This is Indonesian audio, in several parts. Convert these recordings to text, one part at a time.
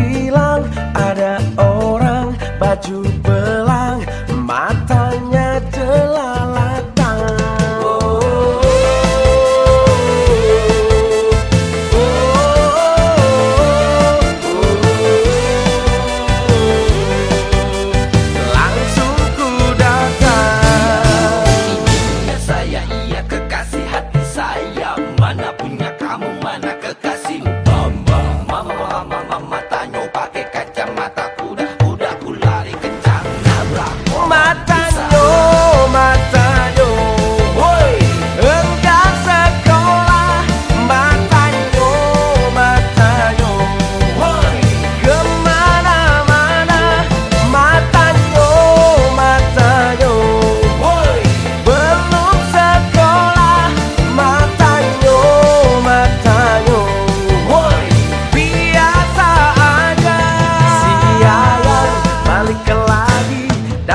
bilang ada orang baju belang matanya jelalatan oh, oh, oh, langsung ku datang. Saya iya kekasih hati saya. Mana punya kamu?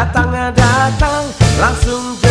datang datang langsung